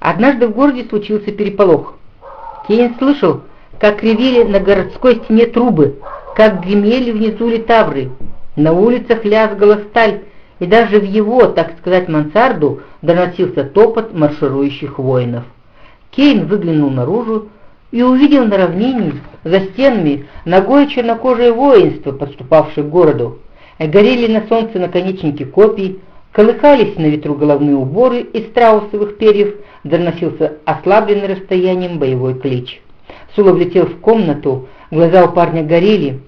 Однажды в городе случился переполох. Кейн слышал, как ревели на городской стене трубы, как гремели внизу литавры. На улицах лязгала сталь, и даже в его, так сказать, мансарду доносился топот марширующих воинов. Кейн выглянул наружу и увидел на равнине, за стенами, ногое чернокожее воинство, подступавшее к городу. Горели на солнце наконечники копий, колыхались на ветру головные уборы из страусовых перьев, доносился ослабленный расстоянием боевой клич. Сула влетел в комнату, глаза у парня горели.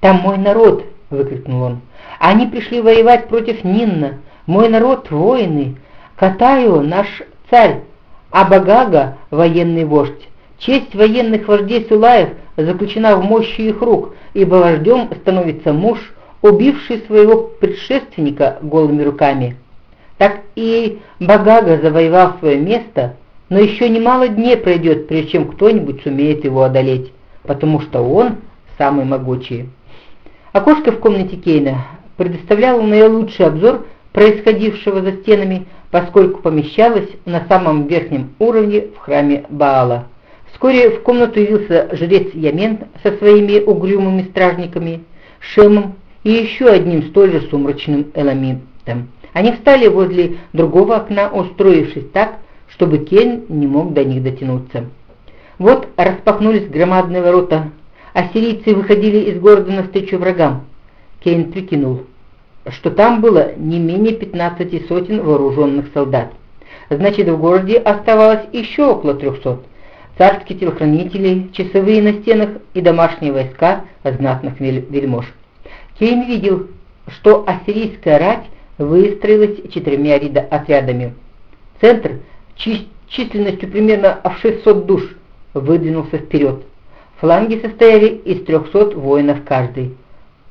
«Там мой народ!» — выкрикнул он. «Они пришли воевать против Нинна. Мой народ — воины. Катаю — наш царь, а Багага — военный вождь. Честь военных вождей Сулаев заключена в мощи их рук, ибо вождем становится муж, убивший своего предшественника голыми руками. Так и Багага завоевал свое место, но еще немало дней пройдет, прежде чем кто-нибудь сумеет его одолеть, потому что он самый могучий. Окошко в комнате Кейна предоставляло наилучший обзор происходившего за стенами, поскольку помещалось на самом верхнем уровне в храме Баала. Вскоре в комнату явился жрец Ямен со своими угрюмыми стражниками, Шемом и еще одним столь же сумрачным эламитом. Они встали возле другого окна, устроившись так, чтобы Кен не мог до них дотянуться. Вот распахнулись громадные ворота. Ассирийцы выходили из города навстречу врагам. Кейн прикинул, что там было не менее 15 сотен вооруженных солдат. Значит, в городе оставалось еще около 300 царские телохранители, часовые на стенах и домашние войска знатных вельмож. Кейн видел, что ассирийская рать выстроилась четырьмя отрядами. Центр численностью примерно в 600 душ выдвинулся вперед. Фланги состояли из 300 воинов каждый.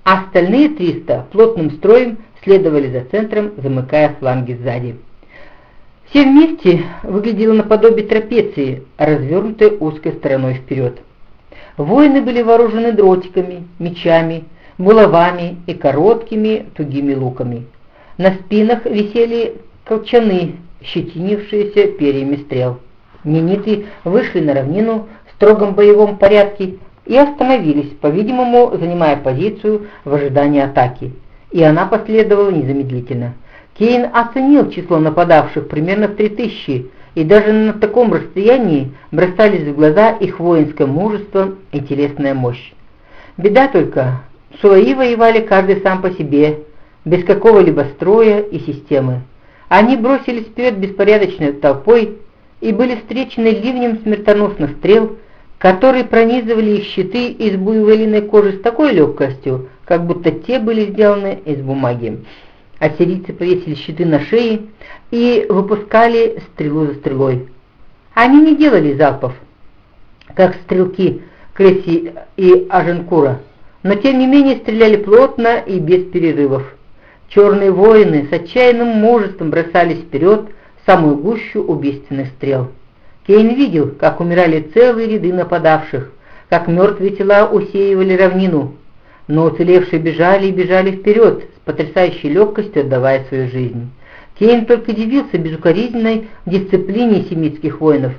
А остальные 300 плотным строем следовали за центром, замыкая фланги сзади. Все вместе выглядело наподобие трапеции, развернутой узкой стороной вперед. Воины были вооружены дротиками, мечами, булавами и короткими тугими луками. На спинах висели колчаны, щетинившиеся перьями стрел. Ниниты вышли на равнину в строгом боевом порядке и остановились, по-видимому, занимая позицию в ожидании атаки. И она последовала незамедлительно – Кейн оценил число нападавших примерно в 3000, и даже на таком расстоянии бросались в глаза их воинское мужество и телесная мощь. Беда только, Суаи воевали каждый сам по себе, без какого-либо строя и системы. Они бросились вперед беспорядочной толпой и были встречены ливнем смертоносных стрел, которые пронизывали их щиты из буйволиной кожи с такой легкостью, как будто те были сделаны из бумаги. Ассирийцы повесили щиты на шее и выпускали стрелу за стрелой. Они не делали залпов, как стрелки Креси и Аженкура, но тем не менее стреляли плотно и без перерывов. Черные воины с отчаянным мужеством бросались вперед в самую гущу убийственных стрел. Кейн видел, как умирали целые ряды нападавших, как мертвые тела усеивали равнину, но уцелевшие бежали и бежали вперед, с потрясающей легкостью отдавая свою жизнь. Кейн только дивился безукоризненной дисциплине семитских воинов,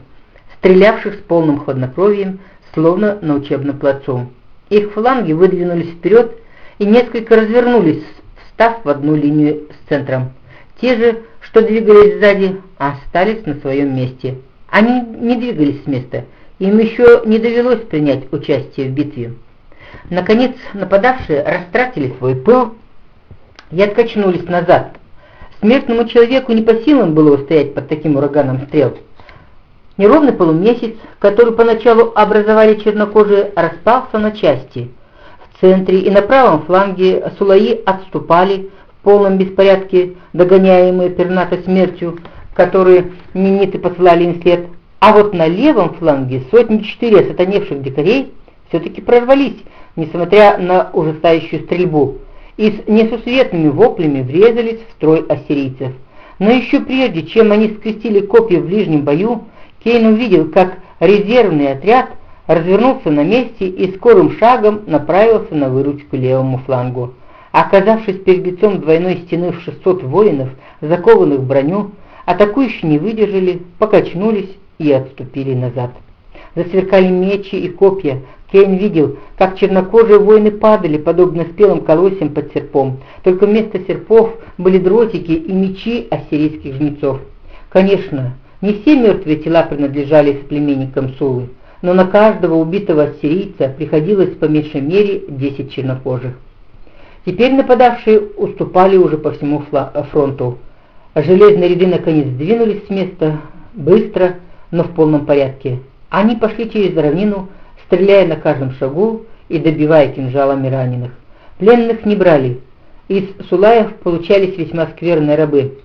стрелявших с полным хладнокровием, словно на учебном плацу. Их фланги выдвинулись вперед и несколько развернулись, встав в одну линию с центром. Те же, что двигались сзади, остались на своем месте. Они не двигались с места, им еще не довелось принять участие в битве. Наконец нападавшие растратили свой пыл и откачнулись назад. Смертному человеку не по силам было устоять под таким ураганом стрел. Неровный полумесяц, который поначалу образовали чернокожие, распался на части. В центре и на правом фланге Сулаи отступали в полном беспорядке, догоняемые пернатой смертью, которые ниниты посылали им след. А вот на левом фланге сотни-четыре сатаневших дикарей все-таки прорвались несмотря на ужасающую стрельбу, и с несусветными воплями врезались в строй ассирийцев. Но еще прежде, чем они скрестили копья в ближнем бою, Кейн увидел, как резервный отряд развернулся на месте и скорым шагом направился на выручку левому флангу. Оказавшись перед лицом двойной стены в 600 воинов, закованных в броню, Атакующие не выдержали, покачнулись и отступили назад. Засверкали мечи и копья. Кейн видел, как чернокожие воины падали, подобно спелым колосьям под серпом. Только вместо серпов были дротики и мечи ассирийских жнецов. Конечно, не все мертвые тела принадлежали соплеменникам Сулы, но на каждого убитого ассирийца приходилось по меньшей мере 10 чернокожих. Теперь нападавшие уступали уже по всему фронту. Железные ряды наконец двинулись с места, быстро, но в полном порядке. Они пошли через равнину, стреляя на каждом шагу и добивая кинжалами раненых. Пленных не брали. Из сулаев получались весьма скверные рабы.